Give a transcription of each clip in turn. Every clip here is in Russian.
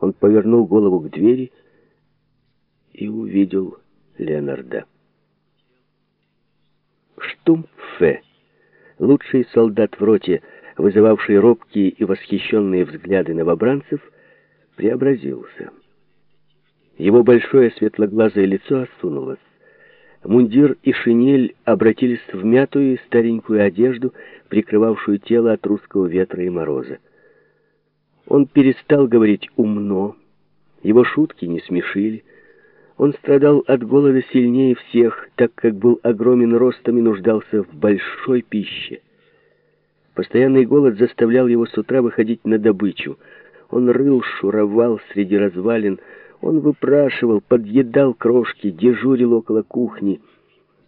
Он повернул голову к двери и увидел Леонарда. Штумфе, лучший солдат в роте, вызывавший робкие и восхищенные взгляды новобранцев, преобразился. Его большое светлоглазое лицо осунулось. Мундир и шинель обратились в мятую старенькую одежду, прикрывавшую тело от русского ветра и мороза. Он перестал говорить умно, его шутки не смешили. Он страдал от голода сильнее всех, так как был огромен ростом и нуждался в большой пище. Постоянный голод заставлял его с утра выходить на добычу. Он рыл, шуровал среди развалин, он выпрашивал, подъедал крошки, дежурил около кухни.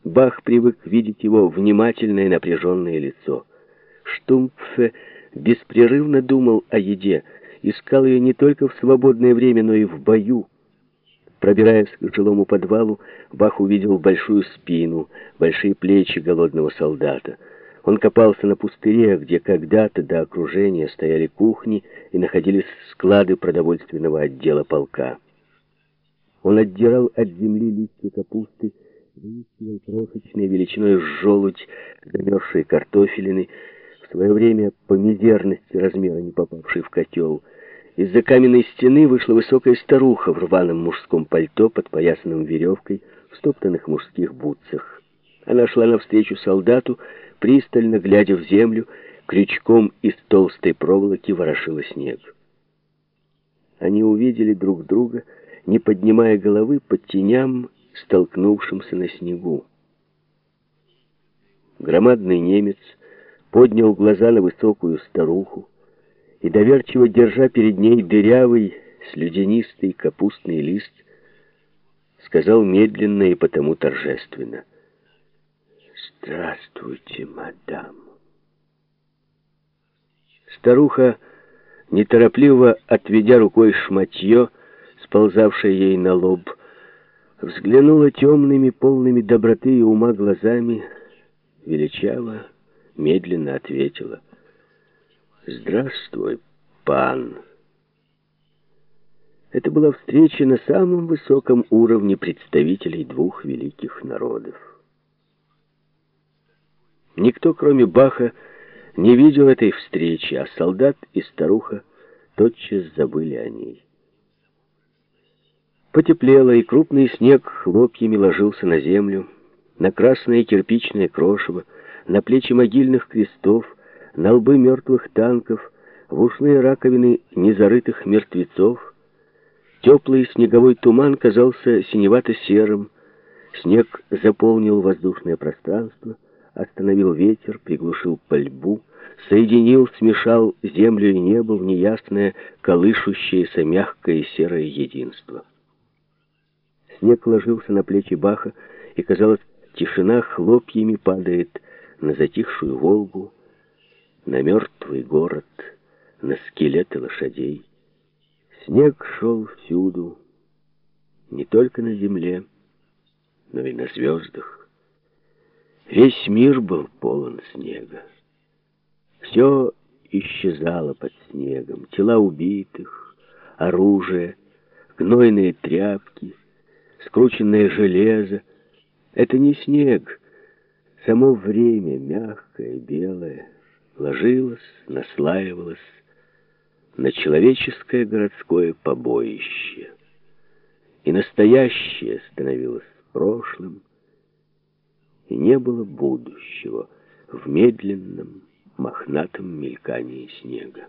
Бах привык видеть его внимательное напряженное лицо. Штумпфе беспрерывно думал о еде, искал ее не только в свободное время, но и в бою. Пробираясь к жилому подвалу, Бах увидел большую спину, большие плечи голодного солдата. Он копался на пустыре, где когда-то до окружения стояли кухни и находились склады продовольственного отдела полка. Он отдирал от земли листья капусты, выискивал крошечной величиной желудь замерзшей картофелины, в свое время по мизерности размера не попавший в котел. Из-за каменной стены вышла высокая старуха в рваном мужском пальто, подпоясанном веревкой, в стоптанных мужских бутсах. Она шла навстречу солдату, пристально глядя в землю, крючком из толстой проволоки ворошила снег. Они увидели друг друга, не поднимая головы под теням, столкнувшимся на снегу. Громадный немец поднял глаза на высокую старуху и, доверчиво держа перед ней дырявый, слюдянистый капустный лист, сказал медленно и потому торжественно. «Здравствуйте, мадам!» Старуха, неторопливо отведя рукой шматье, сползавшая ей на лоб, взглянула темными, полными доброты и ума глазами, величаво, медленно ответила. «Здравствуй, пан!» Это была встреча на самом высоком уровне представителей двух великих народов. Никто, кроме Баха, не видел этой встречи, а солдат и старуха тотчас забыли о ней. Потеплело, и крупный снег хлопьями ложился на землю, на красное кирпичное крошево, на плечи могильных крестов, на лбы мертвых танков, в ушные раковины незарытых мертвецов. Теплый снеговой туман казался синевато-серым, снег заполнил воздушное пространство, остановил ветер, приглушил пальбу, соединил, смешал землю и небо в неясное, колышущееся мягкое серое единство. Снег ложился на плечи Баха, и, казалось, тишина хлопьями падает на затихшую Волгу, на мертвый город, на скелеты лошадей. Снег шел всюду, не только на земле, но и на звездах. Весь мир был полон снега. Все исчезало под снегом. Тела убитых, оружие, гнойные тряпки — скрученное железо. Это не снег. Само время, мягкое, белое, ложилось, наслаивалось на человеческое городское побоище. И настоящее становилось прошлым, и не было будущего в медленном, мохнатом мелькании снега.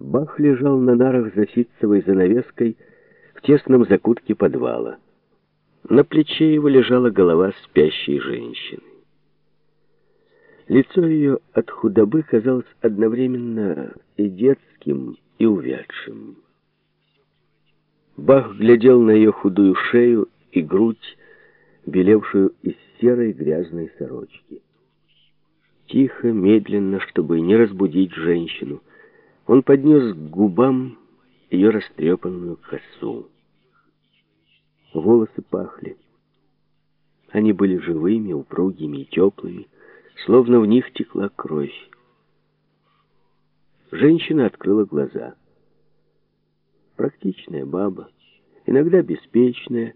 Бах лежал на нарах за ситцевой занавеской в тесном закутке подвала. На плече его лежала голова спящей женщины. Лицо ее от худобы казалось одновременно и детским, и увядшим. Бах глядел на ее худую шею и грудь, белевшую из серой грязной сорочки. Тихо, медленно, чтобы не разбудить женщину, он поднес к губам ее растрепанную косу. Волосы пахли. Они были живыми, упругими и теплыми, словно в них текла кровь. Женщина открыла глаза. Практичная баба, иногда беспечная,